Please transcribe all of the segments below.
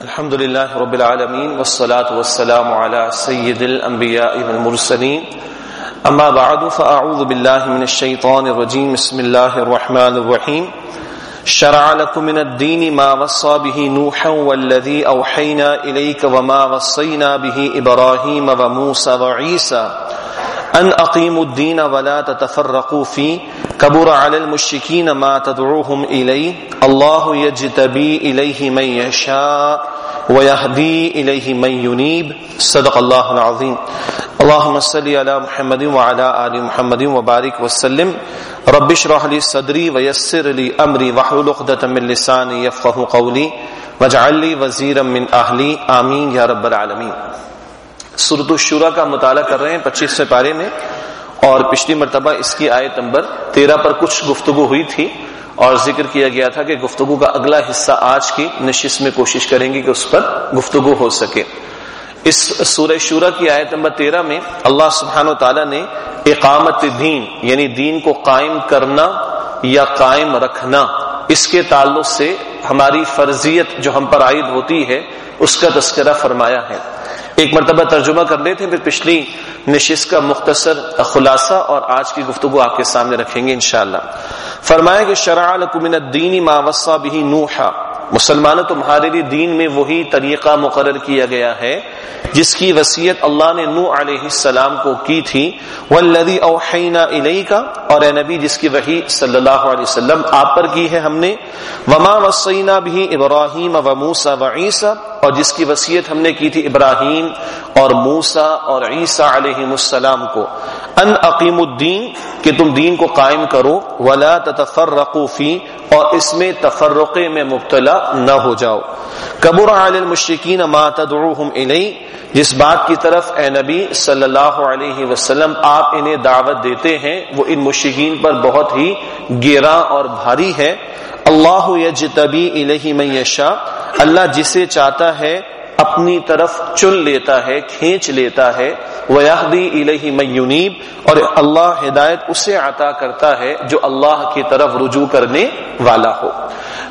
الحمد لله رب العالمين والصلاة والسلام على سيد الأنبياء والمرسلين أما بعد فأعوذ بالله من الشيطان الرجيم بسم الله الرحمن الرحيم شرع لكم من الدين ما وصى به نوحا والذي أوحينا إليك وما وصينا به إبراهيم وموسى وعيسى أن أقيموا الدين ولا تتفرقوا فيه كبر على المشركين ما تدعوهم إليه الله يجتبي إليه من يشاء ويهدي إليه من ينيب صدق الله العظيم اللهم صل على محمد وعلى آل محمد وبارك وسلم. رب اشرح لي صدري ويسر لي أمري واحلل عقدة من لساني يفقهوا قولي واجعل لي وزيرا من أهلي آمين يا رب العالمين سورت الشورا کا مطالعہ کر رہے ہیں پچیس پارے میں اور پچھلی مرتبہ اس کی آیت نمبر تیرہ پر کچھ گفتگو ہوئی تھی اور ذکر کیا گیا تھا کہ گفتگو کا اگلا حصہ آج کی نشست میں کوشش کریں گے کہ اس پر گفتگو ہو سکے۔ اس سورہ شورہ کی آیت نمبر تیرہ میں اللہ سبحان و تعالیٰ نے اقامت دین یعنی دین کو قائم کرنا یا قائم رکھنا، اس کے تعلق سے ہماری فرضیت جو ہم پر عائد ہوتی ہے، اس کا تذکرہ فرمایا ہے۔ ایک مرتبہ ترجمہ کر لیتے پھر پچھلی نشست کا مختصر خلاصہ اور آج کی گفتگو آپ کے سامنے رکھیں گے انشاءاللہ۔ فرمایا کہ شرع لکم من الدین ما وصا به نوحا۔ مسلمانوں، تمہارے لیے دین میں وہی طریقہ مقرر کیا گیا ہے، جس کی وصیت اللہ نے نو علیہ السلام کو کی تھی۔ والذی اوحینا الیک اور اے نبی، جس کی وحی صلی اللہ علیہ وسلم آپ پر کی ہے ہم نے۔ وما وصینا به ابراہیم و موسی و عیسی اور جس کی وصیت ہم نے کی تھی ابراہیم اور موسا اور عیسیٰ علیہ السلام کو۔ ان عقیم الدین کہ تم دین کو قائم کرو۔ ولا تتفرقوا فی اور اس میں تفرقے میں مبتلا نہ ہو جاؤ۔ قبر علی المشرکین ما تدعوهم الی، جس بات کی طرف اے نبی صلی اللہ علیہ وسلم آپ انہیں دعوت دیتے ہیں، وہ ان مشرکین پر بہت ہی گیرا اور بھاری ہے۔ اللہ یجتبی الیہ من یشاء، اللہ جسے چاہتا ہے اپنی طرف چن لیتا ہے، کھینچ لیتا ہے۔ وَيَحْدِي إِلَيْهِ مَنْ اور اللہ ہدایت اسے عطا کرتا ہے جو اللہ کی طرف رجوع کرنے والا ہو۔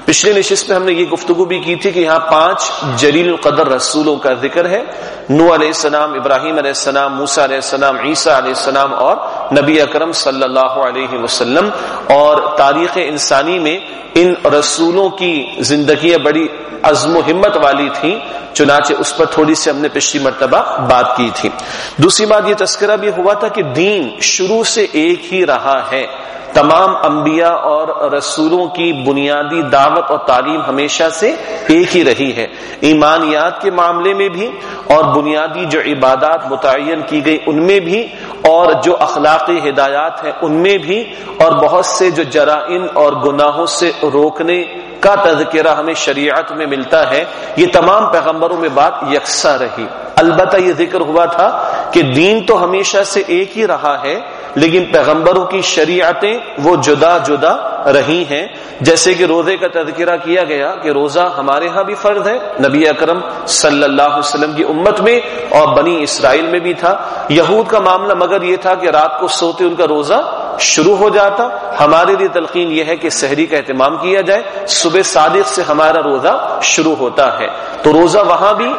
پچھلی نشست میں ہم نے یہ گفتگو بھی کی تھی کہ یہاں پانچ جلیل القدر رسولوں کا ذکر ہے نو علیہ السلام، ابراہیم علیہ السلام موسا علیہ السلام، عیسیٰ علیہ السلام اور نبی اکرم صلی اللہ علیہ وسلم اور تاریخ انسانی میں ان رسولوں کی زندگیاں بڑی عزم و ہمت والی تھی چنانچہ اس پر تھوڑی سی ہم نے پچھلی مرتبہ بات کی تھی۔ دوسری بات یہ تذکرہ بھی ہوا تھا کہ دین شروع سے ایک ہی رہا ہے۔ تمام انبیاء اور رسولوں کی بنیادی دعوت اور تعلیم ہمیشہ سے ایک ہی رہی ہے۔ ایمانیات کے معاملے میں بھی اور بنیادی جو عبادات متعین کی گئی ان میں بھی، اور جو اخلاقی ہدایات ہیں ان میں بھی، اور بہت سے جو جرائم اور گناہوں سے روکنے کا تذکرہ ہمیں شریعت میں ملتا ہے، یہ تمام پیغمبروں میں بات یکساں رہی۔ البتہ یہ ذکر ہوا تھا کہ دین تو ہمیشہ سے ایک ہی رہا ہے، لیکن پیغمبروں کی شریعتیں وہ جدا جدا رہی ہیں۔ جیسے کہ روزے کا تذکرہ کیا گیا کہ روزہ ہمارے ہاں بھی فرض ہے، نبی اکرم صلی اللہ علیہ وسلم کی امت میں اور بنی اسرائیل میں بھی تھا۔ یہود کا معاملہ مگر یہ تھا کہ رات کو سوتے ان کا روزہ شروع ہو جاتا۔ ہمارے لیے تلقین یہ ہے کہ سحری کا اہتمام کیا جائے۔ صبح صادق سے ہمارا روزہ شروع ہوتا ہے۔ تو روزہ وہاں بھی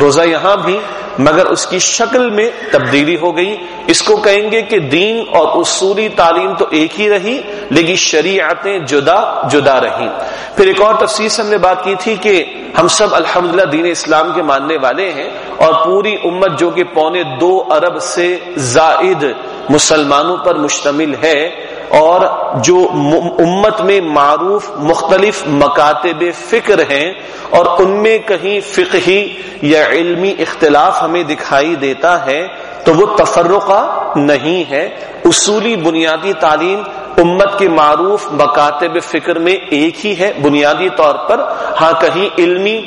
روزہ یہاں بھی مگر اس کی شکل میں تبدیلی ہو گئی۔ اس کو کہیں گے کہ دین اور اصولی تعلیم تو ایک ہی رہی، لیکن شریعتیں جدا جدا رہی پھر ایک اور تفصیل سے ہم نے بات کی تھی کہ ہم سب الحمدللہ دین اسلام کے ماننے والے ہیں اور پوری امت جو کہ پونے دو ارب سے زائد مسلمانوں پر مشتمل ہے اور جو امت میں معروف مختلف مکاتب فکر ہیں اور ان میں کہیں فقہی یا علمی اختلاف ہمیں دکھائی دیتا ہے، تو وہ تفرقہ نہیں ہے۔ اصولی بنیادی تعلیم امت کے معروف مکاتب فکر میں ایک ہی ہے۔ بنیادی طور پر ہاں کہیں علمی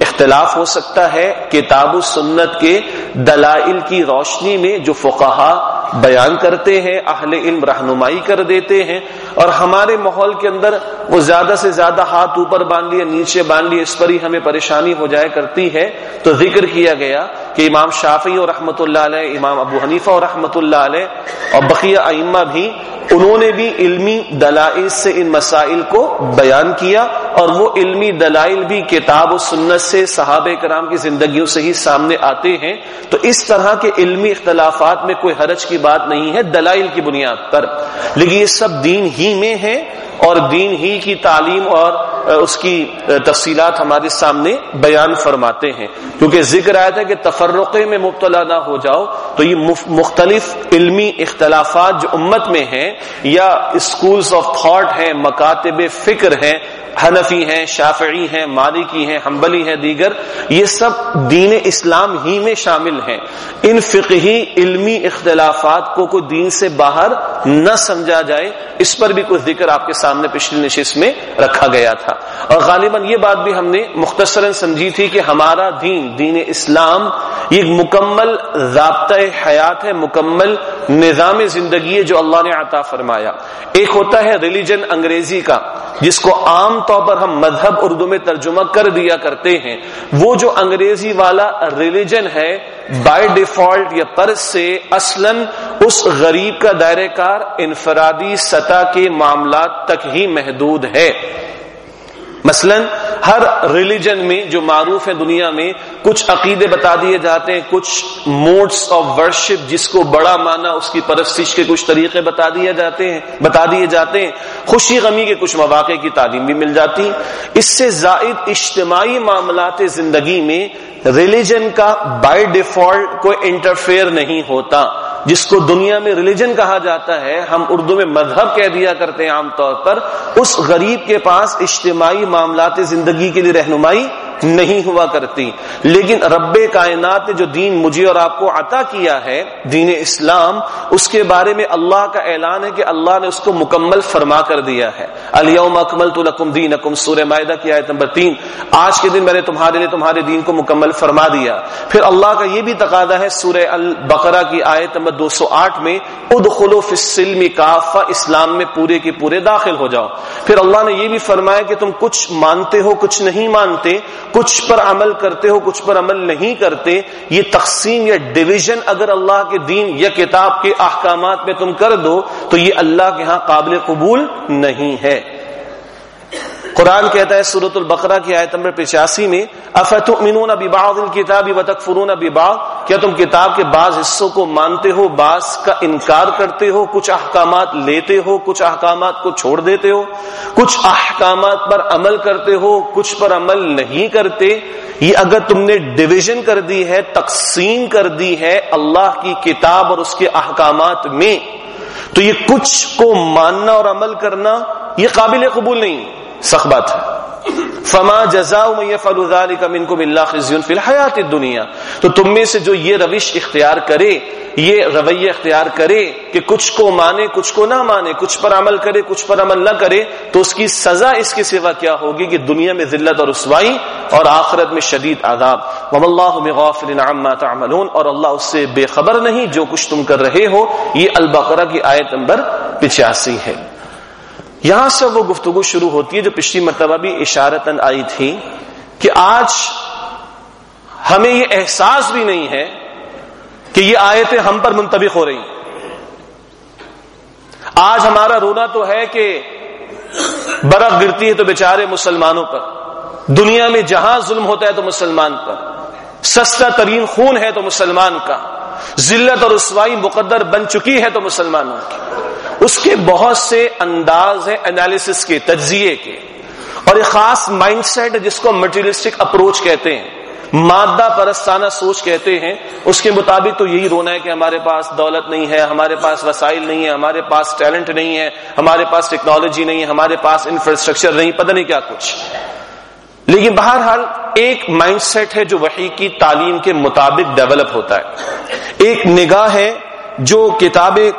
اختلاف ہو سکتا ہے۔ کتاب و سنت کے دلائل کی روشنی میں جو فقہا بیان کرتے ہیں، اہل علم رہنمائی کر دیتے ہیں اور ہمارے ماحول کے اندر وہ زیادہ سے زیادہ ہاتھ اوپر باندھ لیے، نیچے باندھ لیے، اس پر ہی ہمیں پریشانی ہو جائے کرتی ہے۔ تو ذکر کیا گیا کہ امام شافی اور رحمۃ اللہ علیہ، امام ابو حنیفہ اور رحمۃ اللہ علیہ اور بقیہ ائمہ بھی، انہوں نے بھی علمی دلائل سے ان مسائل کو بیان کیا اور وہ علمی دلائل بھی کتاب و سنت سے صحابہ کرام کی زندگیوں سے ہی سامنے آتے ہیں۔ تو اس طرح کے علمی اختلافات میں کوئی حرج کی بات نہیں ہے، دلائل کی بنیاد پر۔ لیکن یہ سب دین ہی میں ہے اور دین ہی کی تعلیم اور اس کی تفصیلات ہمارے سامنے بیان فرماتے ہیں۔ کیونکہ ذکر آیا تھا کہ تفرقے میں مبتلا نہ ہو جاؤ، تو یہ مختلف علمی اختلافات جو امت میں ہیں یا اسکولز آف تھاٹ ہیں، مکاتب فکر ہیں، حنفی ہیں، شافعی ہیں، مالکی ہیں، حنبلی ہیں، دیگر، یہ سب دین اسلام ہی میں شامل ہیں۔ ان فقہی علمی اختلافات کو کوئی دین سے باہر نہ سمجھا جائے، اس پر بھی کچھ ذکر آپ کے سامنے پچھلی نشست میں رکھا گیا تھا۔ اور غالباً یہ بات بھی ہم نے مختصراً سمجھی تھی کہ ہمارا دین دین اسلام، یہ مکمل ضابطۂ حیات ہے، مکمل نظام زندگی ہے جو اللہ نے عطا فرمایا۔ ایک ہوتا ہے ریلیجن انگریزی کا، جس کو عام طور پر ہم مذہب اردو میں ترجمہ کر دیا کرتے ہیں۔ وہ جو انگریزی والا ریلیجن ہے بائی ڈیفالٹ یا طرز سے اصلا اس غریب کا دائرہ کار انفرادی سطح کے معاملات تک ہی محدود ہے۔ مثلا ہر ریلیجن میں جو معروف ہے دنیا میں، کچھ عقیدے بتا دیے جاتے ہیں، کچھ موڈس آف ورشپ جس کو بڑا مانا اس کی پرستش کے کچھ طریقے بتا دیے جاتے ہیں، بتا دیے جاتے ہیں۔ خوشی غمی کے کچھ مواقع کی تعلیم بھی مل جاتی۔ اس سے زائد اجتماعی معاملات زندگی میں ریلیجن کا بائی ڈیفالٹ کوئی انٹرفیئر نہیں ہوتا۔ جس کو دنیا میں ریلیجن کہا جاتا ہے، ہم اردو میں مذہب کہہ دیا کرتے ہیں عام طور پر، اس غریب کے پاس اجتماعی معاملات زندگی کے لیے رہنمائی نہیں ہوا کرتی۔ لیکن رب کائنات نے جو دین مجھے اور آپ کو عطا کیا ہے، دین اسلام، اس کے بارے میں اللہ کا اعلان ہے کہ اللہ نے اس کو مکمل فرما کر دیا ہے۔ الیوم اکمل تو لکم دین اکم سور معدہ کی آیت نمبر تین۔ آج کے دن میں نے تمہارے لیے تمہارے دین کو مکمل فرما دیا۔ پھر اللہ کا یہ بھی تقاضا ہے سورہ البقرہ کی آیت نمبر دو سو آٹھ میں ادخلو فی السلم کافہ، اسلام میں پورے کے پورے داخل ہو جاؤ۔ پھر اللہ نے یہ بھی فرمایا کہ تم کچھ مانتے ہو، کچھ نہیں مانتے۔ کچھ پر عمل کرتے ہو، کچھ پر عمل نہیں کرتے، یہ تقسیم یا ڈویژن اگر اللہ کے دین یا کتاب کے احکامات میں تم کر دو، تو یہ اللہ کے ہاں قابل قبول نہیں ہے۔ قرآن کہتا ہے سورت البقرہ کی آیت نمبر پچاسی میں، افتؤمنون ببعض الكتاب وتکفرون ببعض؟ کیا تم کتاب کے بعض حصوں کو مانتے ہو؟ بعض کا انکار کرتے ہو؟ کچھ احکامات لیتے ہو؟ کچھ احکامات کو چھوڑ دیتے ہو؟ کچھ احکامات پر عمل کرتے ہو؟ کچھ پر عمل نہیں کرتے؟ یہ اگر تم نے ڈویژن کر دی ہے، تقسیم کر دی ہے اللہ کی کتاب اور اس کے احکامات میں، تو یہ کچھ کو ماننا اور عمل کرنا یہ قابل قبول نہیں۔ سخ بات ہے۔ فما جزا فی الحیات دنیا تو تم میں سے جو یہ روش اختیار کرے، یہ رویہ اختیار کرے کہ کچھ کو مانے، کچھ کو نہ مانے، کچھ پر عمل کرے، کچھ پر عمل نہ کرے، تو اس کی سزا اس کے سوا کیا ہوگی کہ دنیا میں ذلت اور رسوائی اور آخرت میں شدید عذاب۔ وم اللہ غافل عما تعملون۔ اور اللہ اس سے بے خبر نہیں جو کچھ تم کر رہے ہو۔ یہ البقرہ کی آیت نمبر پچاسی ہے۔ یہاں سے وہ گفتگو شروع ہوتی ہے جو پچھلی مرتبہ بھی اشارتن آئی تھی کہ آج ہمیں یہ احساس بھی نہیں ہے کہ یہ آیتیں ہم پر منتبق ہو رہی آج ہمارا رونا تو ہے کہ برف گرتی ہے تو بیچارے مسلمانوں پر۔ دنیا میں جہاں ظلم ہوتا ہے تو مسلمان پر۔ سستا ترین خون ہے تو مسلمان کا۔ ذلت اور رسوائی مقدر بن چکی ہے تو مسلمانوں کی۔ اس کے بہت سے انداز ہیں انالیسس کے، تجزیے کے۔ اور ایک خاص مائنڈ سیٹ جس کو مٹیریلسٹک اپروچ کہتے ہیں۔ مادہ پرستانہ سوچ کہتے ہیں۔ اس کے مطابق تو یہی رونا ہے کہ ہمارے پاس دولت نہیں ہے، ہمارے پاس وسائل نہیں ہے ہمارے پاس ٹیلنٹ نہیں ہے، ہمارے پاس ٹیکنالوجی نہیں ہے، ہمارے پاس انفراسٹرکچر نہیں، پتہ نہیں کیا کچھ۔ لیکن بہرحال ایک مائنڈ سیٹ ہے جو وہی کی تعلیم کے مطابق ڈیولپ ہوتا ہے۔ ایک نگاہ ہے جو کتابیں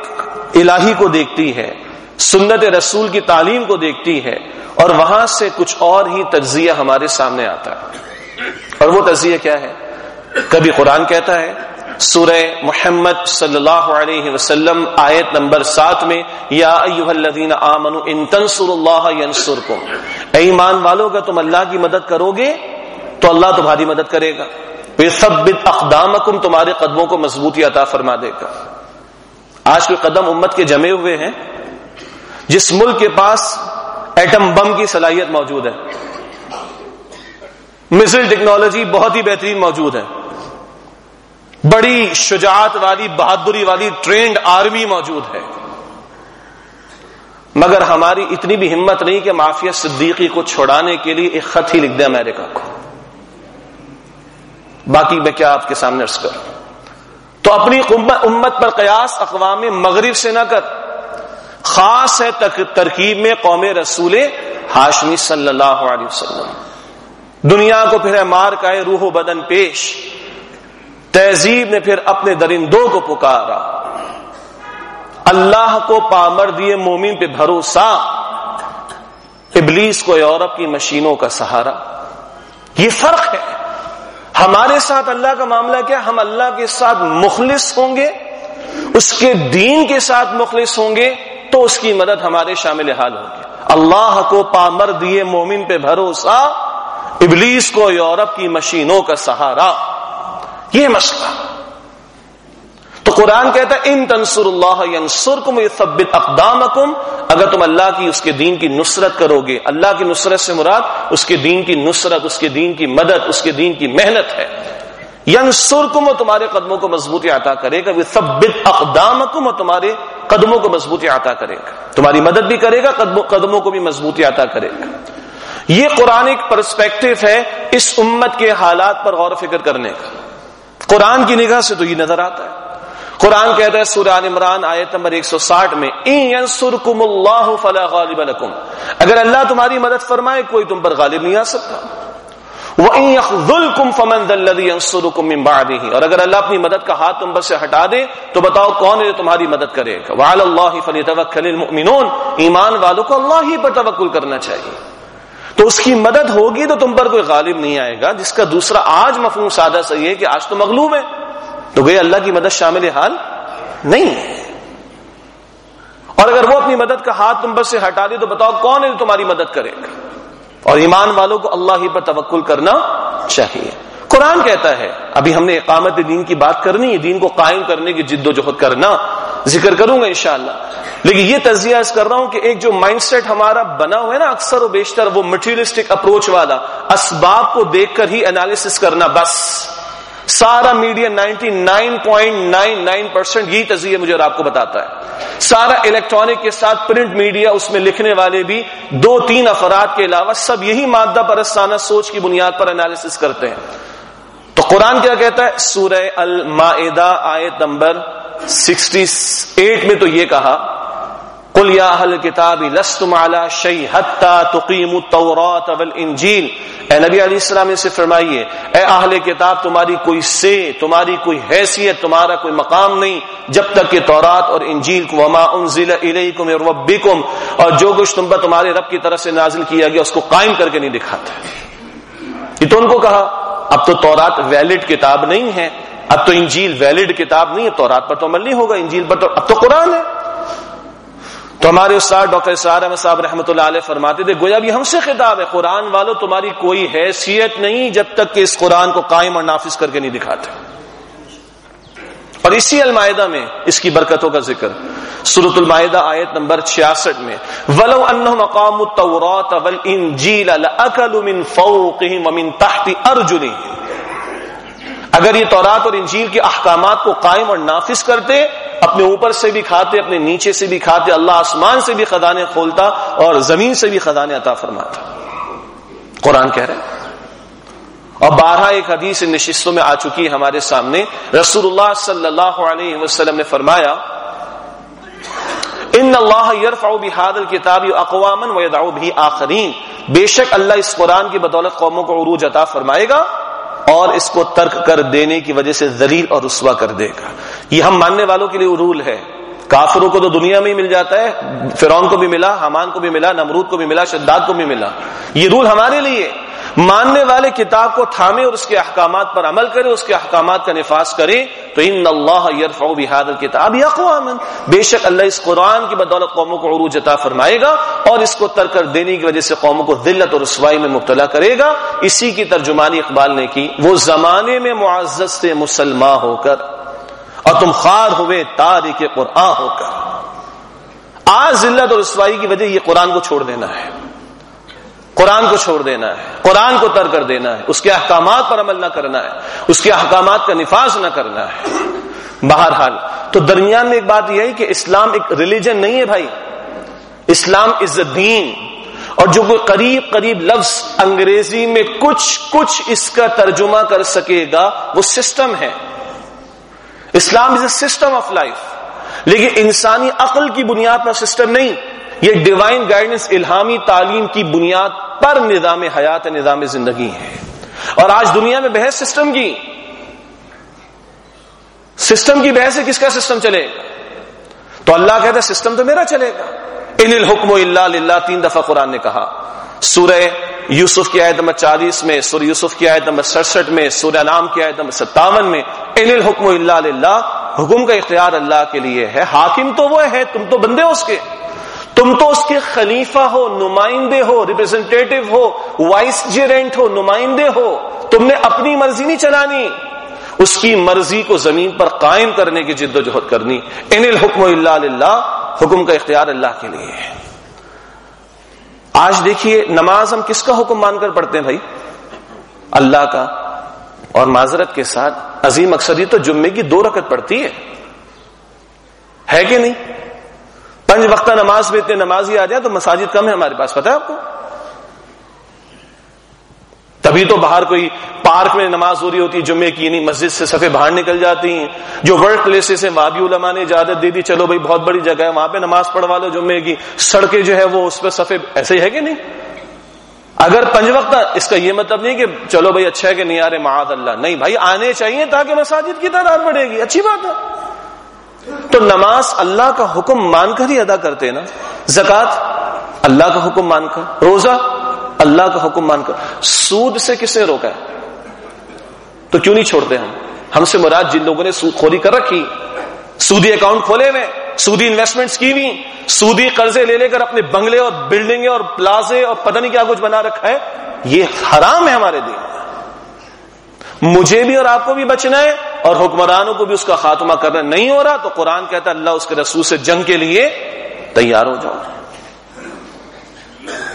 الہی کو دیکھتی ہے، سنت رسول کی تعلیم کو دیکھتی ہے، اور وہاں سے کچھ اور ہی تجزیہ ہمارے سامنے آتا ہے۔ اور وہ تجزیہ کیا ہے؟ کبھی قرآن کہتا ہے، سورہ محمد صلی اللہ علیہ وسلم آیت نمبر سات میں، یا ایوہ الذین آمنوا ان تنصر اللہ ینصرکم۔ اے ایمان والوں کا تم اللہ کی مدد کرو گے تو اللہ تمہاری مدد کرے گا۔ وَيَثَبِّتْ أَقْدَامَكُمْ تمہارے قدموں کو مضبوطی عطا فرما دے گا۔ آج کوئی قدم امت کے جمے ہوئے ہیں۔ جس ملک کے پاس ایٹم بم کی صلاحیت موجود ہے۔ مسل ٹیکنالوجی بہت ہی بہترین موجود ہے۔ بڑی شجاعت والی، بہادری والی، ٹرینڈ آرمی موجود ہے۔ مگر ہماری اتنی بھی ہمت نہیں کہ مافیا صدیقی کو چھوڑانے کے لیے ایک خط ہی لکھ دیں امریکہ کو۔ باقی میں کیا آپ کے سامنے ارض کر تو اپنی امت پر قیاس اقوام مغرب سے نہ کر۔ خاص ہے ترکیب میں قوم رسول ہاشمی صلی اللہ علیہ وسلم۔ دنیا کو پھر مار کا روح و بدن پیش۔ تہذیب نے پھر اپنے درندوں کو پکارا۔ اللہ کو پامر دیے مومن پہ بھروسہ۔ ابلیس کو یورپ کی مشینوں کا سہارا۔ یہ فرق ہے۔ ہمارے ساتھ اللہ کا معاملہ کیا؟ ہم اللہ کے ساتھ مخلص ہوں گے، اس کے دین کے ساتھ مخلص ہوں گے، تو اس کی مدد ہمارے شامل حال ہوگی اللہ کو پامر دیے مومن پہ بھروسہ، ابلیس کو یورپ کی مشینوں کا سہارا۔ یہ مسئلہ۔ قرآن کہتا ہے، ان تنسر اللہ اقدامکم. اگر تم اللہ کی اس کے دین کی نصرت کرو گے اللہ کی نصرت سے مراد اس کے دین کی نصرت، اس کے دین کی مدد، اس کے دین کی محنت ہے. ینسرکم تمہارے قدموں کو مضبوطی عطا کرے گا ثبت اقدامکم تمہارے قدموں کو مضبوطی عطا کرے گا. تمہاری مدد بھی کرے گا، قدموں کو بھی مضبوطی عطا کرے گا. یہ قرآن ایک پرسپیکٹو ہے اس امت کے حالات پر غور و فکر کرنے کا. قرآن کی نگاہ سے تو یہ نظر آتا ہے. قرآن کہتا ہے سورہ عمران آیت نمبر 160 میں ینصرکم اللہ فلا غالب لکم اگر اللہ تمہاری مدد فرمائے، کوئی تم پر غالب نہیں آ سکتا۔ وَإِن يَخْذُلْكُمْ فَمَنْ ذَا الَّذِي يَنصُرُكُم مِّن بَعْدِهِ۔ اور اگر اللہ اپنی مدد کا ہاتھ تم پر سے ہٹا دے، تو بتاؤ کون ہے جو تمہاری مدد کرے گا؟ وَعَلَى اللَّهِ فَلْيَتَوَكَّلِ الْمُؤْمِنُونَ۔ ایمان والوں کو اللہ ہی پر توکل کرنا چاہیے۔ تو اس کی مدد ہوگی تو تم پر کوئی غالب نہیں آئے گا، جس کا دوسرا آج مفہوم سادہ صحیح ہے کہ آج تو مغلوب ہے۔ تو گئے اللہ کی مدد شامل حال نہیں ہے۔ اور اگر وہ اپنی مدد کا ہاتھ تم پر سے ہٹا دے تو بتاؤ کون ہے جو تمہاری مدد کرے گا؟ اور ایمان والوں کو اللہ ہی پر توکل کرنا چاہیے۔ قرآن کہتا ہے، ابھی ہم نے اقامت دین کی بات کرنی ہے دین کو قائم کرنے کی جد و جہد کرنا ذکر کروں گا انشاءاللہ۔ لیکن یہ تجزیہ اس کر رہا ہوں کہ ایک جو مائنڈ سیٹ ہمارا بنا ہوا ہے نا اکثر و بیشتر وہ مٹیریلسٹک اپروچ والا، اسباب کو دیکھ کر ہی انالیس کرنا بس۔ سارا media ninety nine point nine nine percent یہی تجزیہ مجھے اور آپ کو بتاتا ہے۔ سارا الیکٹرانک کے ساتھ پرنٹ میڈیا، اس میں لکھنے والے بھی دو تین افراد کے علاوہ سب یہی مادہ پرستانہ سوچ کی بنیاد پر انالیس کرتے ہیں۔ تو قرآن کیا کہتا ہے؟ سورہ المائدہ، آیت نمبر سکسٹی ایٹ میں تو یہ کہا قل یا اہل کتاب لستم علی شیء حتی تقیموا التوراۃ والانجیل اے نبی علیہ السلام سے فرمائیے، اے اہل کتاب تمہاری کوئی سے، تمہاری کوئی حیثیت، تمہارا کوئی مقام نہیں جب تک کہ تورات اور انجیل کو وما انزل الیکم ربکم اور جو کچھ تم پر تمہارے رب کی طرف سے نازل کیا گیا اس کو قائم کر کے نہیں دکھاتے یہ تو ان کو کہا، اب تو تورات ویلڈ کتاب نہیں ہے، اب تو انجیل ویلڈ کتاب نہیں ہے، تورات پر تو عمل نہیں ہوگا، انجیل پر تو، اب تو قرآن ہے۔ تو ہمارے استاد ڈاکٹر اسرار احمد صاحب رحمۃ اللہ علیہ فرماتے تھے، گویا بھی ہم سے خطاب ہے، قرآن والوں تمہاری کوئی حیثیت نہیں جب تک کہ اس قرآن کو قائم اور نافذ کر کے نہیں دکھاتے۔ اور اسی المائدہ میں اس کی برکتوں کا ذکر سورت المائدہ آیت نمبر 66 میں، ولو انہم اقاموا التوراۃ والانجیل لاکلوا من فوقهم ومن تحت ارجلهم اگر یہ تورات اور انجیل کے احکامات کو قائم اور نافذ کرتے اپنے اوپر سے بھی کھاتے، اپنے نیچے سے بھی کھاتے، اللہ آسمان سے بھی خزانے کھولتا اور زمین سے بھی خزانے عطا فرماتا۔ قرآن کہہ رہے اور بارہ ایک حدیث نشستوں میں آ چکی ہے ہمارے سامنے۔ رسول اللہ صلی اللہ علیہ وسلم نے فرمایا، ان اللہ یرفع بهذا الكتاب اقواما ويدعو به اخرین بے شک اللہ اس قرآن کی بدولت قوموں کو عروج عطا فرمائے گا اور اس کو ترک کر دینے کی وجہ سے ذلیل اور رسوا کر دے گا۔ یہ ہم ماننے والوں کے لیے رول ہے۔ کافروں کو تو دنیا میں ہی مل جاتا ہے فرون کو بھی ملا حمان کو بھی ملا، نمرود کو بھی ملا، شداد کو بھی ملا۔ یہ رول ہمارے لیے ماننے والے کتاب کو تھامے اور اس کے احکامات پر عمل کرے، اس کے احکامات کا نفاذ کرے، تو ان اللہ یرفع بهذا الكتاب اقواما بے شک اللہ اس قرآن کی بدولت قوموں کو عروج عطا فرمائے گا اور اس کو ترک کر دینے کی وجہ سے قوموں کو ذلت اور رسوائی میں مبتلا کرے گا۔ اسی کی ترجمانی اقبال نے کی، وہ زمانے میں معزز سے مسلمان ہو کر۔ اور تم خار ہوئے تاریخ قرآن ہو کر۔ آج ذلت اور رسوائی کی وجہ یہ قرآن کو چھوڑ دینا ہے۔ قرآن کو چھوڑ دینا ہے۔ قرآن کو تر کر دینا ہے۔ اس کے احکامات پر عمل نہ کرنا ہے۔ اس کے احکامات کا نفاذ نہ کرنا ہے۔ بہرحال، تو درمیان میں ایک بات یہ ہے کہ اسلام ایک ریلیجن نہیں ہے بھائی۔ اسلام از دین۔ اور جو کوئی قریب قریب لفظ انگریزی میں کچھ کچھ اس کا ترجمہ کر سکے گا، وہ سسٹم ہے۔ Islam is a system of life لیکن انسانی عقل کی بنیاد پر سسٹم نہیں. یہ ڈیوائن گائیڈنس الہامی تعلیم کی بنیاد پر نظام حیات، نظام زندگی ہے. اور آج دنیا میں بحث سسٹم کی. سسٹم کی بحث ہے کس کا سسٹم چلے گا؟ تو اللہ کہتا ہے سسٹم تو میرا چلے گا. ان الحکم اللہ تین دفعہ قرآن نے کہا. سورہ یوسف کی آیت نمبر چالیس میں، سورہ یوسف کی آیت نمبر سڑسٹھ میں، سورہ نام کی آیت نمبر ستاون میں، ان الحکم اللہ حکم کا اختیار اللہ کے لیے ہے۔ حاکم تو وہ ہے، تم تو بندے ہو اس کے۔ تم تو اس کے خلیفہ ہو، نمائندے ہو ریپرزینٹیو ہو وائس جیرنٹ ہو، نمائندے ہو۔ تم نے اپنی مرضی نہیں چلانی۔ اس کی مرضی کو زمین پر قائم کرنے کی جد و جہد کرنی۔ ان الحکم اللہ حکم کا اختیار اللہ کے لیے ہے۔ آج دیکھیے نماز ہم کس کا حکم مان کر پڑھتے ہیں بھائی؟ اللہ کا اور معذرت کے ساتھ عظیم اکثری تو جمعے کی دو رکت پڑتی ہے۔ ہے کہ نہیں؟ پنج وقتہ نماز میں اتنے نمازی آ جائے تو مساجد کم ہے ہمارے پاس، پتہ ہے آپ کو؟ تبھی تو باہر کوئی پارک میں نماز ہو رہی ہوتی ہے جمعے کی یعنی مسجد سے سفے باہر نکل جاتی ہیں۔ جو ورلڈ پلیسز ہیں، وہاں بھی علماء نے اجازت دے دی، چلو بھائی، بہت بڑی جگہ ہے، وہاں پہ نماز پڑھوا لو جمعے کی۔ سڑکیں جو ہے وہ اس پہ سفے ایسے ہی ہے کہ نہیں؟ اگر پنج وقت اس کا یہ مطلب نہیں کہ چلو بھائی اچھا ہے کہ نہیں آ رہے، معاذ اللہ۔ نہیں بھائی، آنے چاہیے تاکہ مساجد کی تعداد بڑھے گی۔ اچھی بات ہے۔ تو نماز اللہ کا حکم مان کر ہی ادا کرتے نا۔ زکات اللہ کا حکم مان کر۔ روزہ اللہ کا حکم مان کر سود سے کس نے روکا ہے؟ تو کیوں نہیں چھوڑتے ہم؟ ہم سے مراد جن لوگوں نے سود خوری کر رکھی۔ سودی اکاؤنٹ کھولے ہوئے، سودی انویسٹمنٹ کی ہوئی، سودی قرضے لے لے کر اپنے بنگلے اور بلڈنگیں اور پلازے اور پتہ نہیں کیا کچھ بنا رکھا ہے۔ یہ حرام ہے ہمارے دین۔ مجھے بھی اور آپ کو بھی بچنا ہے اور حکمرانوں کو بھی اس کا خاتمہ کرنا نہیں ہو رہا تو قرآن کہتا ہے اللہ اس کے رسول سے جنگ کے لیے تیار ہو جاؤ۔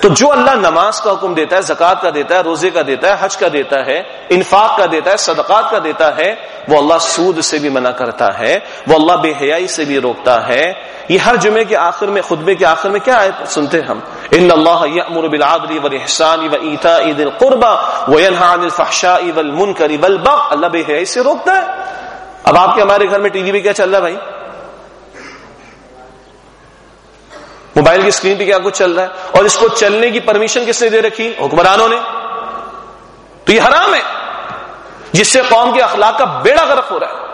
تو جو اللہ نماز کا حکم دیتا ہے زکات کا دیتا ہے، روزے کا دیتا ہے، حج کا دیتا ہے، انفاق کا دیتا ہے، صدقات کا دیتا ہے، وہ اللہ سود سے بھی منع کرتا ہے، وہ اللہ بے حیائی سے بھی روکتا ہے۔ یہ ہر جمعے کے آخر میں، خطبے کے آخر میں کیا آئے سنتے ہم؟ ان اللہ یامر بالعدل والاحسان وایتاء ذی القربى وینھى عن الفحشاء والمنکر والبغي اللہ بے حیائی سے روکتا ہے۔ اب آپ کے ہمارے گھر میں ٹی وی پہ کیا چل رہا ہے بھائی؟ موبائل کی اسکرین پہ کیا کچھ چل رہا ہے؟ اور اس کو چلنے کی پرمیشن کس نے دے رکھی؟ حکمرانوں نے۔ تو یہ حرام ہے۔ جس سے قوم کے اخلاق کا بیڑا غرق ہو رہا ہے۔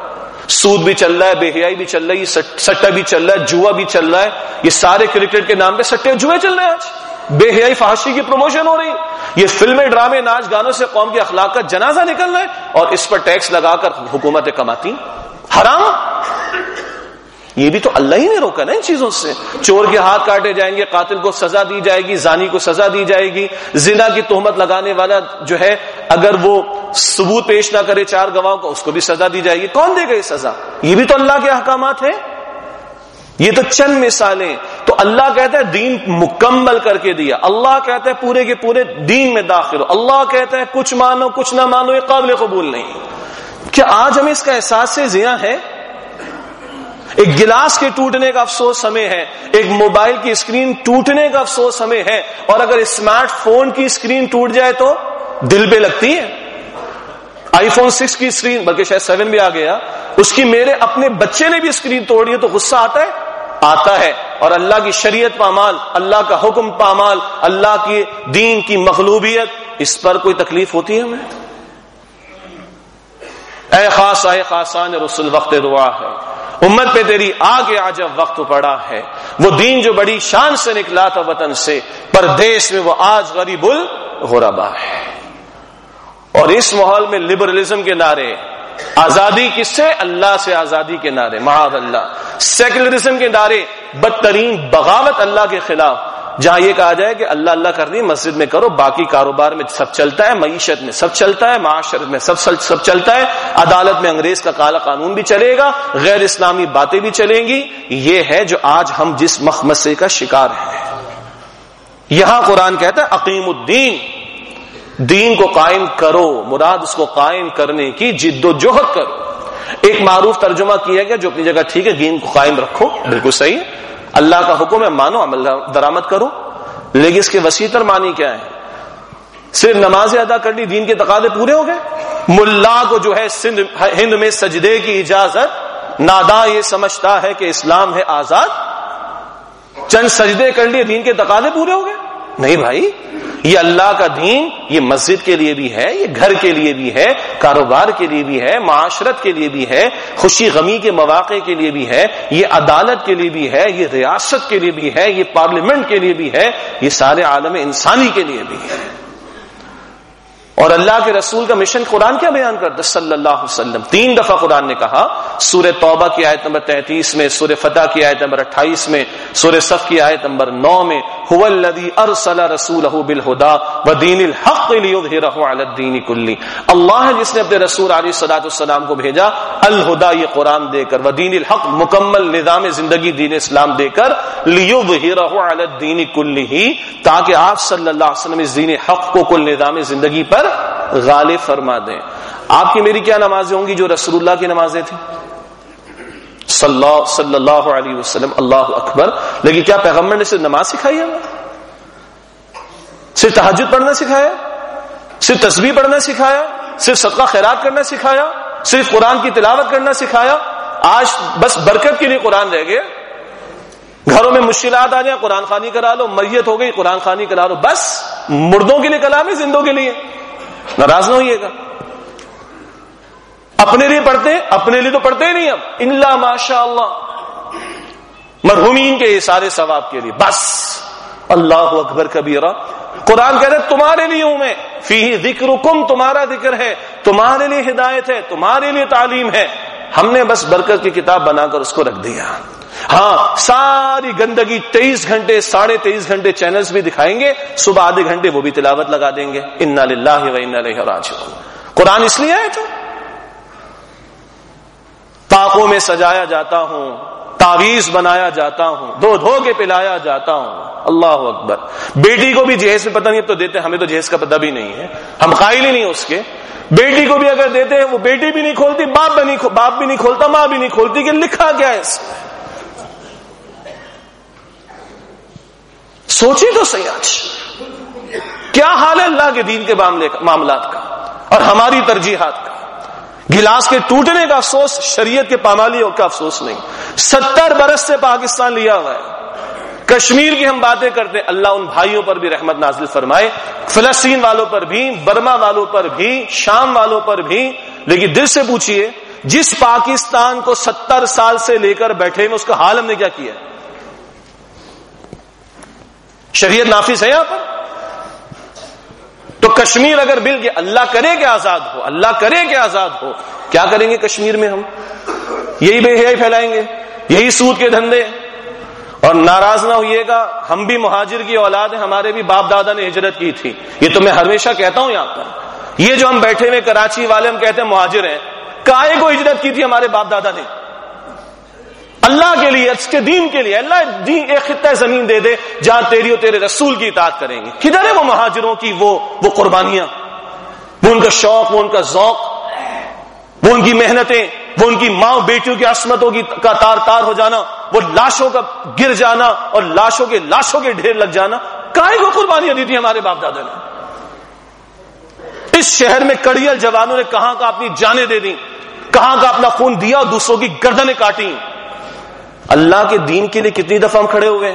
سود بھی چل رہا ہے، بے حیائی بھی چل رہا ہے سٹا بھی چل رہا ہے، جوا بھی چل رہا ہے۔ یہ سارے کرکٹ کے نام پہ سٹے جوئے چل رہے ہیں آج۔ بے حیائی فحاشی کی پروموشن ہو رہی یہ فلمیں، ڈرامے، ناچ گانوں سے قوم کے اخلاق کا جنازہ نکل رہا ہے اور اس پر ٹیکس لگا کر حکومتیں کماتی حرام۔ یہ بھی تو اللہ ہی نے روکا نا ان چیزوں سے۔ چور کے ہاتھ کاٹے جائیں گے، قاتل کو سزا دی جائے گی، زانی کو سزا دی جائے گی۔ زنا کی تہمت لگانے والا جو ہے، اگر وہ ثبوت پیش نہ کرے چار گواہوں کو اس کو بھی سزا دی جائے گی۔ کون دے گا یہ سزا؟ یہ بھی تو اللہ کے احکامات ہیں۔ یہ تو چند مثالیں۔ تو اللہ کہتا ہے، دین مکمل کر کے دیا۔ اللہ کہتا ہے، پورے کے پورے دین میں داخل ہو۔ اللہ کہتا ہے، کچھ مانو، کچھ نہ مانو، یہ قابل قبول نہیں۔ کیا آج ہمیں اس کا احساس سے زیاں ہے؟ ایک گلاس کے ٹوٹنے کا افسوس ہمیں ہے، ایک موبائل کی اسکرین ٹوٹنے کا افسوس ہمیں ہے، اور اگر اسمارٹ فون کی اسکرین ٹوٹ جائے تو دل پہ لگتی ہے۔ آئی فون سکس کی اسکرین، بلکہ شاید سیون بھی آ گیا۔ اس کی میرے اپنے بچے نے بھی اسکرین توڑی ہے تو غصہ آتا ہے؟ آتا ہے۔ اور اللہ کی شریعت پامال، اللہ کا حکم پامال، اللہ کی دین کی مغلوبیت، اس پر کوئی تکلیف ہوتی ہے ہمیں؟ اے خاص آئے خاصان رسول، وقت دعا ہے۔ امت پہ تیری آگے آ جب وقت پڑا ہے۔ وہ دین جو بڑی شان سے نکلا تھا وطن سے، پردیش میں وہ آج غریب الغربا ہے۔ اور اس ماحول میں لبرلزم کے نعرے، آزادی کس سے؟ اللہ سے آزادی کے نعرے، معاذ اللہ۔ سیکولرزم کے نعرے، بدترین بغاوت اللہ کے خلاف۔ جہاں یہ کہا جائے کہ اللہ اللہ کر دی مسجد میں کرو، باقی کاروبار میں سب چلتا ہے، معیشت میں سب چلتا ہے، معاشرت میں سب سب چلتا ہے، عدالت میں انگریز کا کالا قانون بھی چلے گا، غیر اسلامی باتیں بھی چلیں گی۔ یہ ہے جو آج ہم جس مخمسے کا شکار ہیں۔ یہاں قرآن کہتا ہے عقیم الدین۔ دین کو قائم کرو، مراد اس کو قائم کرنے کی جد و جہد کرو۔ ایک معروف ترجمہ کیا گیا جو اپنی جگہ ٹھیک ہے، دین کو قائم رکھو، بالکل صحیح ہے۔ اللہ کا حکم ہے، مانو عمل درامد کرو۔ لیکن اس کے وسیع تر معنی کیا ہے؟ صرف نمازیں ادا کر لی، دین کے تقاضے پورے ہو گئے؟ ملا کو جو ہے ہند میں سجدے کی اجازت نادا یہ سمجھتا ہے کہ اسلام ہے آزاد۔ چند سجدے کر لیے دین کے تقاضے پورے ہو گئے؟ نہیں بھائی، یہ اللہ کا دین یہ مسجد کے لیے بھی ہے، یہ گھر کے لیے بھی ہے، کاروبار کے لیے بھی ہے، معاشرت کے لیے بھی ہے، خوشی غمی کے مواقع کے لیے بھی ہے، یہ عدالت کے لیے بھی ہے، یہ ریاست کے لیے بھی ہے، یہ پارلیمنٹ کے لیے بھی ہے، یہ سارے عالم انسانی کے لیے بھی ہے۔ اور اللہ کے رسول کا مشن قرآن کیا بیان کرتا صلی اللہ علیہ وسلم۔ تین دفعہ قرآن نے کہا، سورہ توبہ کی آیت نمبر تینتیس میں، سورہ فتح کی آیت نمبر اٹھائیس میں، سورہ صف کی آیت نمبر نو میں ارسل بالہدا و الحق الدین کلی۔ اللہ جس نے اپنے رسول علیہ صلاح السلام کو بھیجا، الہدا یہ قرآن دے کر، و دین الحق مکمل نظام زندگی دین اسلام دے کر الدین کلی ہی، تاکہ آپ صلی اللہ علیہ وسلم اس دین حق کو کل نظام زندگی پر غالب فرما دیں۔ آپ کی میری کیا نمازیں ہوں گی جو رسول اللہ کی نمازیں تھیں؟ صلی اللہ علیہ وسلم، اللہ اکبر۔ لیکن کیا پیغمبر نے صرف نماز سکھائی ہے؟ صرف تحجد پڑھنا سکھایا؟ صرف تصویر پڑھنا سکھایا؟ صرف صدقہ خیرات کرنا سکھایا؟ صرف قرآن کی تلاوت کرنا سکھایا؟ آج بس برکت کے لیے قرآن رہ گیا۔ گھروں میں مشکلات آ جائیں، قرآن خانی کرا لو، میت ہو گئی، قرآن خانی کرا لو۔ بس مردوں کے لیے کلام ہے، زندوں کے لیے۔ ناراض نہ ہوئیے گا۔ اپنے لیے پڑھتے اپنے لیے تو پڑھتے ہی نہیں اب اللہ ماشاء اللہ مرحومین کے سارے ثواب کے لیے۔ بس۔ اللہ اکبر کبیرہ۔ قرآن کہہ رہے تمہارے لیے ہوں میں۔ فی ذکر کم تمہارا ذکر ہے۔ تمہارے لیے ہدایت ہے، تمہارے لیے تعلیم ہے۔ ہم نے بس برکت کی کتاب بنا کر اس کو رکھ دیا۔ ہاں ساری گندگی تیئیس گھنٹے، ساڑھے تیئیس گھنٹے چینلز بھی دکھائیں گے، صبح آدھے گھنٹے وہ بھی تلاوت لگا دیں گے۔ ان راج قرآن اس لیے آئے تھے تاکوں میں سجایا جاتا ہوں تعویز بنایا جاتا ہوں، دو دھو کے پلایا جاتا ہوں۔ اللہ اکبر۔ بیٹی کو بھی جہیز میں پتہ نہیں تو دیتے، ہمیں تو جہیز کا پتہ بھی نہیں ہے۔ ہم قائل ہی نہیں اس کے۔ بیٹی کو بھی اگر دیتے ہیں وہ بیٹی بھی نہیں کھولتی، باپ بھی نہیں باپ بھی نہیں کھولتا، ماں بھی نہیں کھولتی کہ لکھا کیا ہے اس میں؟ سوچیں تو صحیح آج۔ کیا حال ہے اللہ کے دین کے معاملات کا؟ اور ہماری ترجیحات کا؟ گلاس کے ٹوٹنے کا افسوس شریعت کے پامالیوں کا افسوس نہیں۔ ستر برس سے پاکستان لیا ہوا ہے۔ کشمیر کی ہم باتیں کرتے اللہ ان بھائیوں پر بھی رحمت نازل فرمائے۔ فلسطین والوں پر بھی، برما والوں پر بھی، شام والوں پر بھی۔ لیکن دل سے پوچھئے، جس پاکستان کو ستر سال سے لے کر بیٹھے میں اس کا حال ہم نے کیا کیا ہے؟ شریعت نافذ ہے یہاں پر؟ تو کشمیر اگر بل کے اللہ کرے کہ آزاد ہو، اللہ کرے کہ آزاد ہو، کیا کریں گے کشمیر میں ہم؟ یہی بے حیائی پھیلائیں گے، یہی سود کے دھندے اور ناراض نہ ہوئیے گا، ہم بھی مہاجر کی اولاد ہیں، ہمارے بھی باپ دادا نے ہجرت کی تھی۔ یہ تو میں ہمیشہ کہتا ہوں یہاں پر۔ یہ جو ہم بیٹھے ہوئے کراچی والے ہم کہتے ہیں مہاجر ہیں کائے کو ہجرت کی تھی ہمارے باپ دادا نے؟ اللہ کے لیے، اس کے دین کے لیے، اللہ دین ایک خطہ زمین دے دے، جہاں تیری اور تیرے رسول کی اطاعت کریں گے۔ کدھر ہے وہ مہاجروں کی وہ وہ قربانیاں؟ وہ ان کا شوق، وہ ان کا ذوق، وہ ان کی محنتیں، وہ ان کی ماں بیٹیوں کی عصمتوں کی کا تار تار ہو جانا، وہ لاشوں کا گر جانا اور لاشوں کے لاشوں کے ڈھیر لگ جانا۔ کائے کو قربانیاں دی تھی ہمارے باپ دادا نے؟ اس شہر میں کڑیل جوانوں نے کہاں کا اپنی جانیں دے دی کہاں کا اپنا خون دیا اور دوسروں کی گردنیں کاٹی اللہ کے دین کے لیے کتنی دفعہ ہم کھڑے ہوئے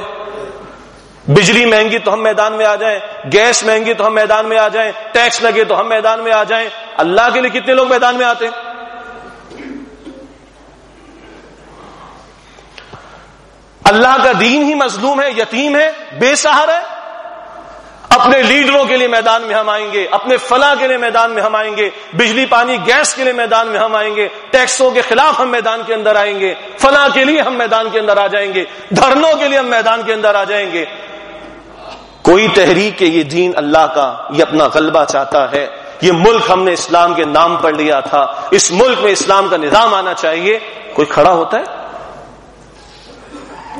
بجلی مہنگی تو ہم میدان میں آ جائیں، گیس مہنگی تو ہم میدان میں آ جائیں، ٹیکس لگے تو ہم میدان میں آ جائیں۔ اللہ کے لیے کتنے لوگ میدان میں آتے اللہ کا دین ہی مظلوم ہے، یتیم ہے، بے سہارا ہے۔ اپنے لیڈروں کے لیے میدان میں ہم آئیں گے، اپنے فلاں کے لیے میدان میں ہم آئیں گے، بجلی پانی گیس کے لیے میدان میں ہم آئیں گے، ٹیکسوں کے خلاف ہم میدان کے اندر آئیں گے، فلاں کے لیے ہم میدان کے اندر آ جائیں گے، دھرنوں کے لیے ہم میدان کے اندر آ جائیں گے۔ کوئی تحریک کے یہ دین اللہ کا یہ اپنا غلبہ چاہتا ہے، یہ ملک ہم نے اسلام کے نام پڑھ لیا تھا، اس ملک میں اسلام کا نظام آنا چاہیے۔ کوئی کھڑا ہوتا ہے؟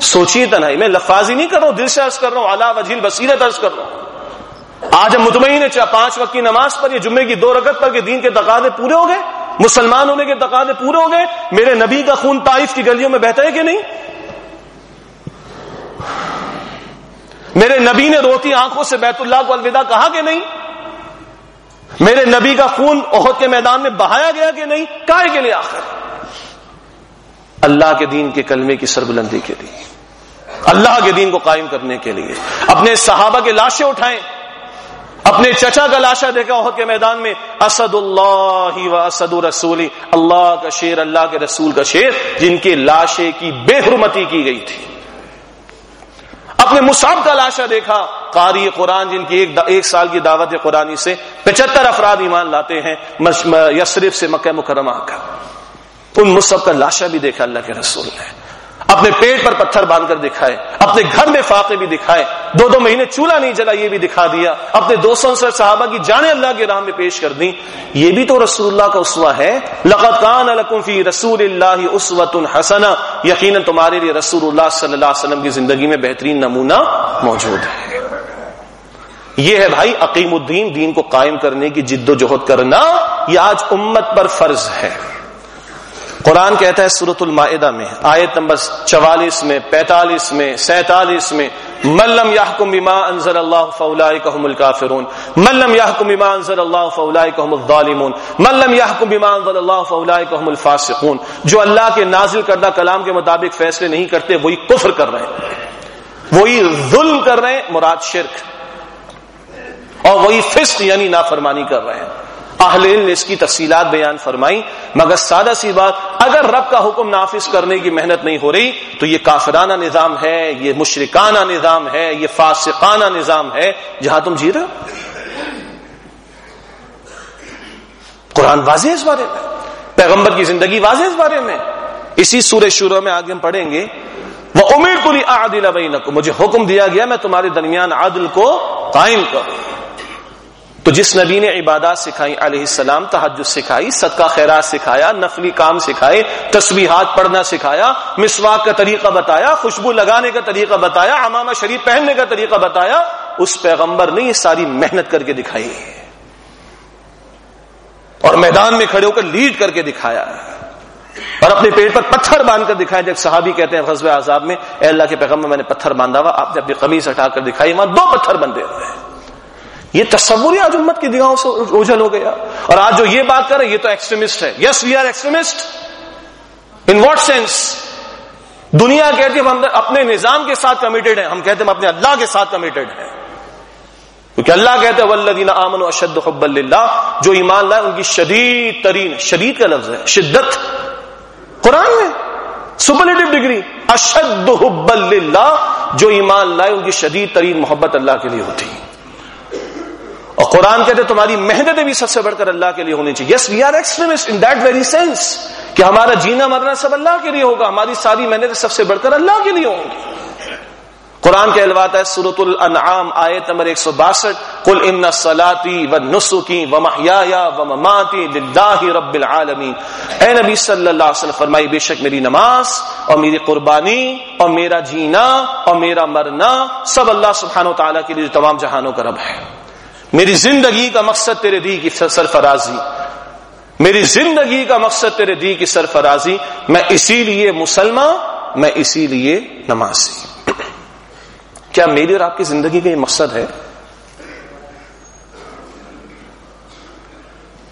سوچیے تنہائی، میں لفاظی نہیں کر رہا ہوں، دل سے عرض کر رہا ہوں اللہ وجیل بصیرت عرض کر رہا ہوں۔ آج ہم مطمئن چاہ پانچ وقت کی نماز پر یہ جمعے کی دو رگت پر کے دین کے تقاضے پورے ہو گئے؟ مسلمان ہونے کے تقاضے پورے ہو گئے؟ میرے نبی کا خون طائف کی گلیوں میں بہتا ہے کہ نہیں؟ میرے نبی نے روتی آنکھوں سے بیت اللہ کو الوداع کہا کہ نہیں؟ میرے نبی کا خون عہد کے میدان میں بہایا گیا کہ نہیں؟ کائے کے لیے آخر۔ اللہ کے دین کے کلمے کی سربلندی کے لیے۔ اللہ کے دین کو قائم کرنے کے لیے۔ اپنے صحابہ کے لاشیں اٹھائیں۔ اپنے چچا کا لاشا دیکھا عہد کے میدان میں اسد اللہ و اسد رسولی اللہ کا شیر اللہ کے رسول کا شیر جن کی لاشیں کی بے حرمتی کی گئی تھی۔ اپنے مصعب کا لاشا دیکھا قاری قرآن جن کی ایک, ایک سال کی دعوت قرآنی سے پچہتر افراد ایمان لاتے ہیں یسرف سے مکہ مکرمہ کا۔ ان مصحف کا لاشا بھی دیکھا اللہ کے رسول نے۔ اپنے پیٹ پر پتھر باندھ کر دکھائے، اپنے گھر میں فاقے بھی دکھائے، دو دو مہینے چولہا نہیں جلا، یہ بھی دکھا دیا، اپنے دو سو سے، صحابہ کی جانے اللہ کی راہ میں پیش کر دی یہ بھی تو رسول اللہ کا اسوا ہے۔ لقت فی رسول اللہ اسوت الحسن یقیناً تمہارے لیے رسول اللہ صلی اللہ علیہ وسلم کی زندگی میں بہترین نمونہ موجود ہے۔ یہ ہے بھائی عقیم الدین، دین کو قائم کرنے کی جد و جہد کرنا، یہ آج امت پر فرض ہے۔ قرآن کہتا ہے سورت المائدہ میں، آیت نمبر چوالیس میں، پینتالیس میں، سینتالیس میں ملم یاحکم بما انزل اللہ فاولائکہم الکافرون ملم یاحکم بما انزل اللہ فاولائکہم الظالمون ملم یاحکم بما انزل اللہ فاولائکہم الفاسقون۔ جو اللہ کے نازل کردہ کلام کے مطابق فیصلے نہیں کرتے، وہی کفر کر رہے ہیں۔ وہی ظلم کر رہے ہیں، مراد شرک۔ اور وہی فسق یعنی نافرمانی کر رہے ہیں۔ اہل علم نے اس کی تفصیلات بیان فرمائی مگر سادہ سی بات، اگر رب کا حکم نافذ کرنے کی محنت نہیں ہو رہی، تو یہ کافرانہ نظام ہے، یہ مشرکانہ نظام ہے، یہ فاسقانہ نظام ہے۔ جہاں تم جی رہے قرآن واضح اس بارے میں؟ پیغمبر کی زندگی واضح اس بارے میں؟ اسی سورہ شروع میں آگے ہم پڑھیں گے۔ وہ امیر کو عادل مجھے حکم دیا گیا، میں تمہارے درمیان عادل کو قائم کروں۔ تو جس نبی نے عبادات سکھائی علیہ السلام، تحجد سکھائی، صدقہ خیرات سکھایا، نفلی کام سکھائے، تسبیحات پڑھنا سکھایا، مسواک کا طریقہ بتایا، خوشبو لگانے کا طریقہ بتایا امامہ شریف پہننے کا طریقہ بتایا، اس پیغمبر نے یہ ساری محنت کر کے دکھائی۔ اور میدان میں کھڑے ہو کر لیڈ کر کے دکھایا۔ اور اپنے پیٹ پر پتھر باندھ کر دکھایا۔ جب صحابی کہتے ہیں غزب عذاب میں، اے اللہ کے پیغمبر میں نے پتھر باندھا ہوا، آپ نے اپنی قمیض ہٹا کر دکھائی، وہاں دو پتھر بندے ہوئے۔ ہیں یہ تصور آج امت کی دگاہوں سے اوجھل ہو گیا۔ اور آج جو یہ بات کر رہے یہ تو ایکسٹریمسٹ ہے۔ Yes we are extremist in what sense دنیا کہتی ہے، ہم اپنے نظام کے ساتھ کمیٹڈ ہیں۔ ہم کہتے ہیں، ہم اپنے اللہ کے ساتھ کمیٹڈ ہیں۔ کیونکہ اللہ کہتے ہیں ولدین امن و اشد حب اللہ جو ایمان لائے، ان کی شدید ترین، شدید کا لفظ ہے، شدت۔ قرآن میں سپرلیٹو ڈگری اشد حب اللہ جو ایمان لائے، ان کی شدید ترین محبت اللہ کے لیے ہوتی۔ ہے قرآن کہتے تمہاری محنتیں بھی سب سے بڑھ کر اللہ کے لیے ہونی چاہیے. Yes we are extremist in that very sense کہ ہمارا جینا مرنا سب اللہ کے لیے ہوگا. ہماری ساری محنتیں سب سے بڑھ کر اللہ کے لیے ہوں گی. قرآن کے الوات ہے سورت الانعام آیت نمبر ایک سو باسٹھ. کل ان سلاتی و نسخی و محیا و مماتی للہ رب العالمین. اے نبی صلی اللہ علیہ وسلم فرمائی بے شک میری نماز اور میری قربانی اور میرا جینا اور میرا مرنا سب اللہ سبحانہ و تعالیٰ کے لیے تمام جہانوں کا رب ہے. میری زندگی کا مقصد تیرے دی کی سرفرازی، میری زندگی کا مقصد تیرے دی کی سرفرازی، میں اسی لیے مسلمان، میں اسی لیے نمازی۔ کیا میری اور آپ کی زندگی کا یہ مقصد ہے؟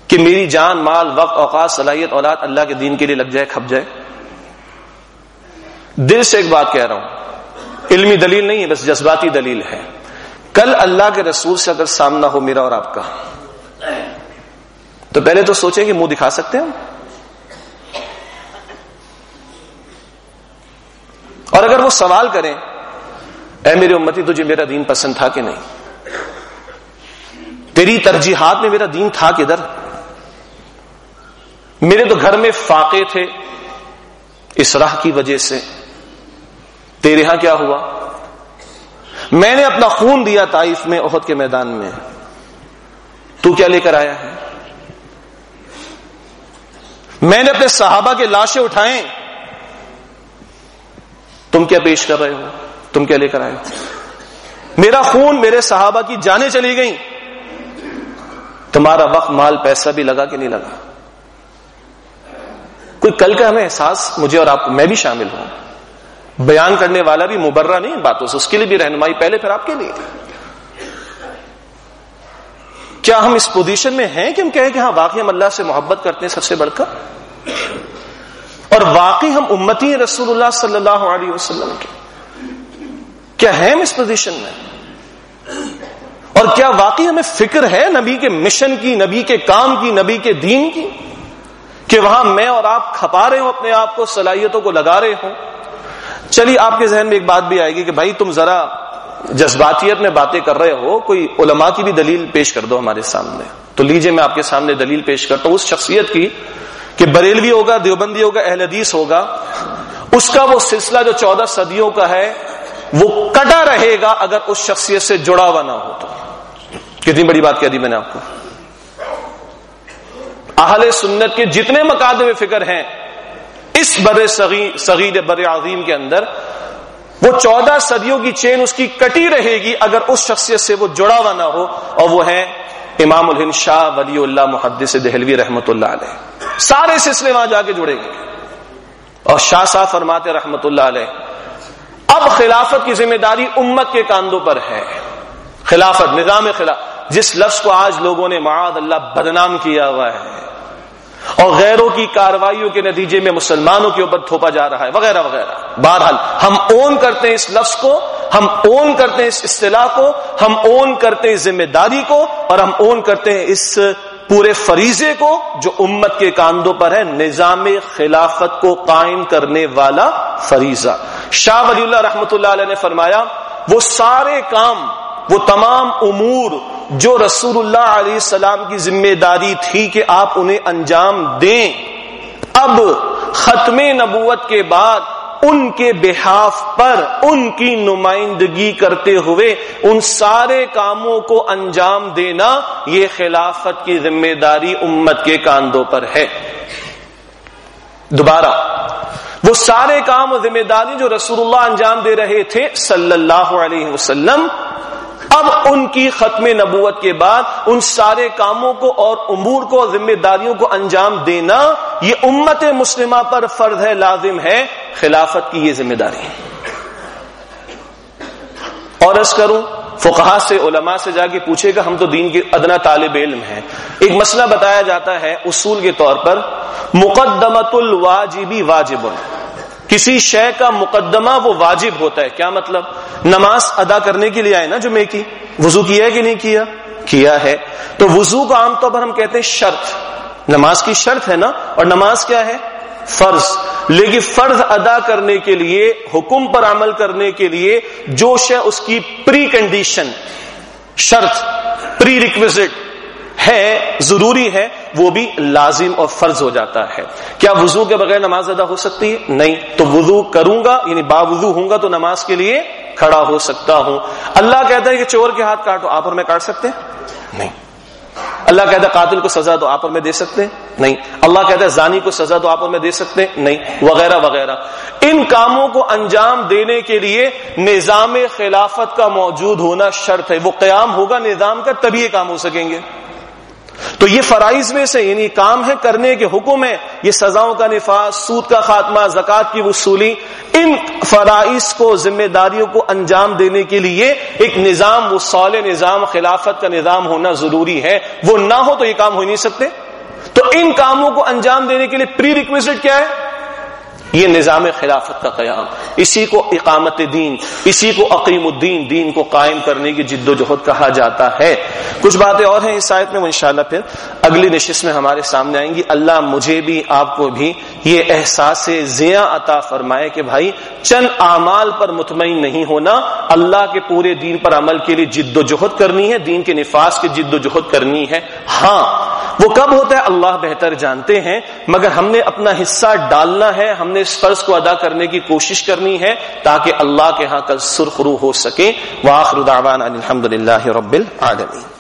کہ میری جان، مال، وقت، اوقات، صلاحیت، اولاد اللہ کے دین کے لیے لگ جائے، کھپ جائے؟ دل سے ایک بات کہہ رہا ہوں، علمی دلیل نہیں ہے، بس جذباتی دلیل ہے۔ کل اللہ کے رسول سے اگر سامنا ہو میرا اور آپ کا، تو پہلے تو سوچیں کہ منہ دکھا سکتے ہیں اور اگر وہ سوال کریں، اے میری امتی، تجھے میرا دین پسند تھا کہ نہیں؟ تیری ترجیحات میں میرا دین تھا کدھر؟ میرے تو گھر میں فاقے تھے اس راہ کی وجہ سے۔ تیرے ہاں کیا ہوا؟ میں نے اپنا خون دیا تائف میں عہد کے میدان میں۔ تو کیا لے کر آیا ہے؟ میں نے اپنے صحابہ کے لاشیں اٹھائیں۔ تم کیا پیش کر رہے ہو؟ تم کیا لے کر آئے ہو؟ میرا خون میرے صحابہ کی جانیں چلی گئیں۔ تمہارا وقت مال پیسہ بھی لگا کہ نہیں لگا؟ کوئی کل کا ہمیں احساس مجھے اور آپ کو، میں بھی شامل ہوں۔ بیان کرنے والا بھی مبرہ نہیں باتوں سے، اس کے لیے بھی رہنمائی پہلے پھر آپ کے لیے۔ کیا ہم اس پوزیشن میں ہیں کہ ہم کہیں کہ ہاں واقعی ہم اللہ سے محبت کرتے ہیں سب سے بڑھ کر؟ اور واقعی ہم امتی رسول اللہ صلی اللہ علیہ وسلم کے۔ کیا ہے ہم اس پوزیشن میں؟ اور کیا واقعی ہمیں فکر ہے نبی کے مشن کی، نبی کے کام کی، نبی کے دین کی؟ کہ وہاں میں اور آپ کھپا رہے ہوں، اپنے آپ کو، صلاحیتوں کو لگا رہے ہوں۔ چلیے، آپ کے ذہن میں ایک بات بھی آئے گی کہ بھائی، تم ذرا جذباتیت میں باتیں کر رہے ہو، کوئی علماء کی بھی دلیل پیش کر دو ہمارے سامنے۔ تو لیجیے، میں آپ کے سامنے دلیل پیش کرتا ہوں اس شخصیت کی کہ بریلوی ہوگا، دیوبندی ہوگا، اہل حدیث ہوگا۔ اس کا وہ سلسلہ جو چودہ صدیوں کا ہے، وہ کٹا رہے گا اگر اس شخصیت سے جڑا ہوا نہ ہو تو۔ کتنی بڑی بات کہہ دی میں نے آپ کو۔ اہل سنت کے جتنے مقادم فکر ہیں اس بر صغیر بر عظیم کے اندر وہ چودہ صدیوں کی چین اس کی کٹی رہے گی اگر اس شخصیت سے وہ جڑا ہوا نہ ہو اور وہ ہے امام الہند شاہ ولی اللہ محدث دہلوی رحمت اللہ علیہ۔ سارے سلسلے وہاں جا کے جڑیں گے۔ اور شاہ صاحب فرماتے رحمت اللہ علیہ، اب خلافت کی ذمہ داری امت کے کاندوں پر ہے۔ خلافت، نظام خلاف جس لفظ کو آج لوگوں نے معاد اللہ بدنام کیا ہوا ہے۔ اور غیروں کی کاروائیوں کے نتیجے میں مسلمانوں کے اوپر تھوپا جا رہا ہے، وغیرہ وغیرہ۔ بہرحال، ہم اون کرتے ہیں اس لفظ کو، ہم اون کرتے ہیں اس اصطلاح کو، ہم اون کرتے ہیں ذمہ داری کو، اور ہم اون کرتے ہیں اس پورے فریضے کو جو امت کے کاندوں پر ہے، نظام خلافت کو قائم کرنے والا فریضہ۔ شاہ ولی اللہ رحمت اللہ علیہ نے فرمایا، وہ سارے کام، وہ تمام امور جو رسول اللہ علیہ السلام کی ذمہ داری تھی کہ آپ انہیں انجام دیں، اب ختم نبوت کے بعد ان کے بحاف پر ان کی نمائندگی کرتے ہوئے ان سارے کاموں کو انجام دینا یہ خلافت کی ذمہ داری امت کے کاندوں پر ہے۔ دوبارہ، وہ سارے کام اور ذمہ داری جو رسول اللہ انجام دے رہے تھے صلی اللہ علیہ وسلم اب ان کی ختم نبوت کے بعد ان سارے کاموں کو اور امور کو ذمہ داریوں کو انجام دینا یہ امت مسلمہ پر فرض ہے، لازم ہے۔ خلافت کی یہ ذمہ داری اور اس کروں فقہ سے، علماء سے جا کے پوچھے گا، ہم تو دین کے ادنا طالب علم ہیں۔ ایک مسئلہ بتایا جاتا ہے اصول کے طور پر مقدمت الواجبی واجب کسی شے کا مقدمہ وہ واجب ہوتا ہے. کیا مطلب؟ نماز ادا کرنے کے لیے آئے نا جو میں کی؟ وضو کیا ہے کہ نہیں کیا؟ کیا ہے. تو وضو کو عام طور پر ہم کہتے ہیں شرط. نماز کی شرط ہے نا؟ اور نماز کیا ہے؟ فرض. لیکن فرض ادا کرنے کے لیے، حکم پر عمل کرنے کے لیے جو شے اس کی پری کنڈیشن شرط پری ریکویزٹ ہے، ضروری ہے، وہ بھی لازم اور فرض ہو جاتا ہے۔ کیا وضو کے بغیر نماز ادا ہو سکتی ہے؟ نہیں۔ تو وضو کروں گا یعنی باوضو ہوں گا تو نماز کے لیے کھڑا ہو سکتا ہوں۔ اللہ کہتا ہے کہ چور کے ہاتھ کاٹو، آپ اور میں کاٹ سکتے ہیں؟ نہیں۔ اللہ کہتا ہے قاتل کو سزا تو آپ اور میں دے سکتے نہیں۔ اللہ کہتا ہے زانی کو سزا تو آپ اور میں دے سکتے نہیں۔ وغیرہ وغیرہ۔ ان کاموں کو انجام دینے کے لیے نظام خلافت کا موجود ہونا شرط ہے۔ وہ قیام ہوگا نظام کا، تبھی یہ کام ہو سکیں گے۔ تو یہ فرائض میں سے یعنی کام ہے، کرنے کے حکم ہے، یہ سزاؤں کا نفاذ، سود کا خاتمہ، زکوٰۃ کی وصولی، ان فرائض کو، ذمہ داریوں کو انجام دینے کے لیے ایک نظام، وہ سال نظام، خلافت کا نظام ہونا ضروری ہے۔ وہ نہ ہو تو یہ کام ہو نہیں سکتے۔ تو ان کاموں کو انجام دینے کے لیے پری ریکویسٹ کیا ہے؟ یہ نظام خلافت کا قیام۔ اسی کو اقامت دین، اسی کو عقیم الدین، دین کو قائم کرنے کی جد و جہد کہا جاتا ہے۔ کچھ باتیں اور ہیں اس آیت میں انشاءاللہ پھر اگلی نشست میں ہمارے سامنے آئیں گی۔ اللہ مجھے بھی، آپ کو بھی یہ احساس زیاں عطا فرمائے کہ بھائی، چند اعمال پر مطمئن نہیں ہونا، اللہ کے پورے دین پر عمل کے لیے جد و جہد کرنی ہے، دین کے نفاذ کی جد و جہد کرنی ہے۔ ہاں وہ کب ہوتا ہے اللہ بہتر جانتے ہیں، مگر ہم نے اپنا حصہ ڈالنا ہے، ہم نے اس فرض کو ادا کرنے کی کوشش کرنی ہے تاکہ اللہ کے ہاں کل سرخرو ہو سکے۔ واخر دعوانا الحمد للہ رب العالمین۔